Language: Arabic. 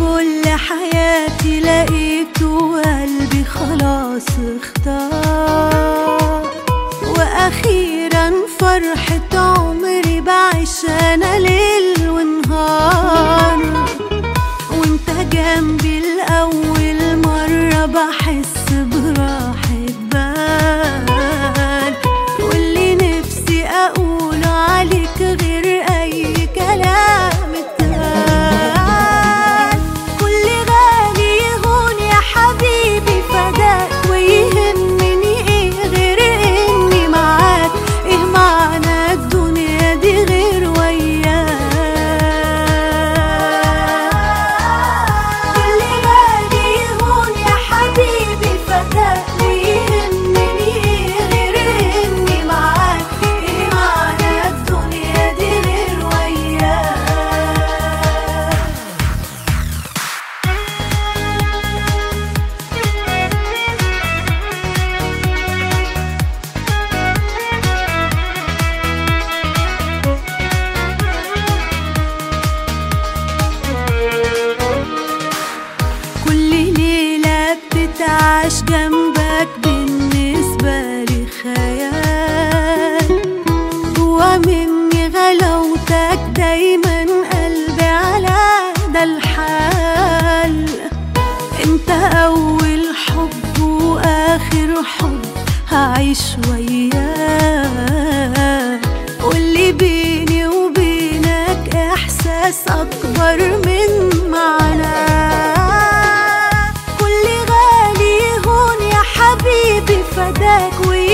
كل حياتي لقيته قلبي خلاص اختار. آخر حب هعيش وياه واللي بيني وبينك إحساس أكبر من معناه فداك ويا